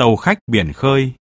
tàu khách biển khơi.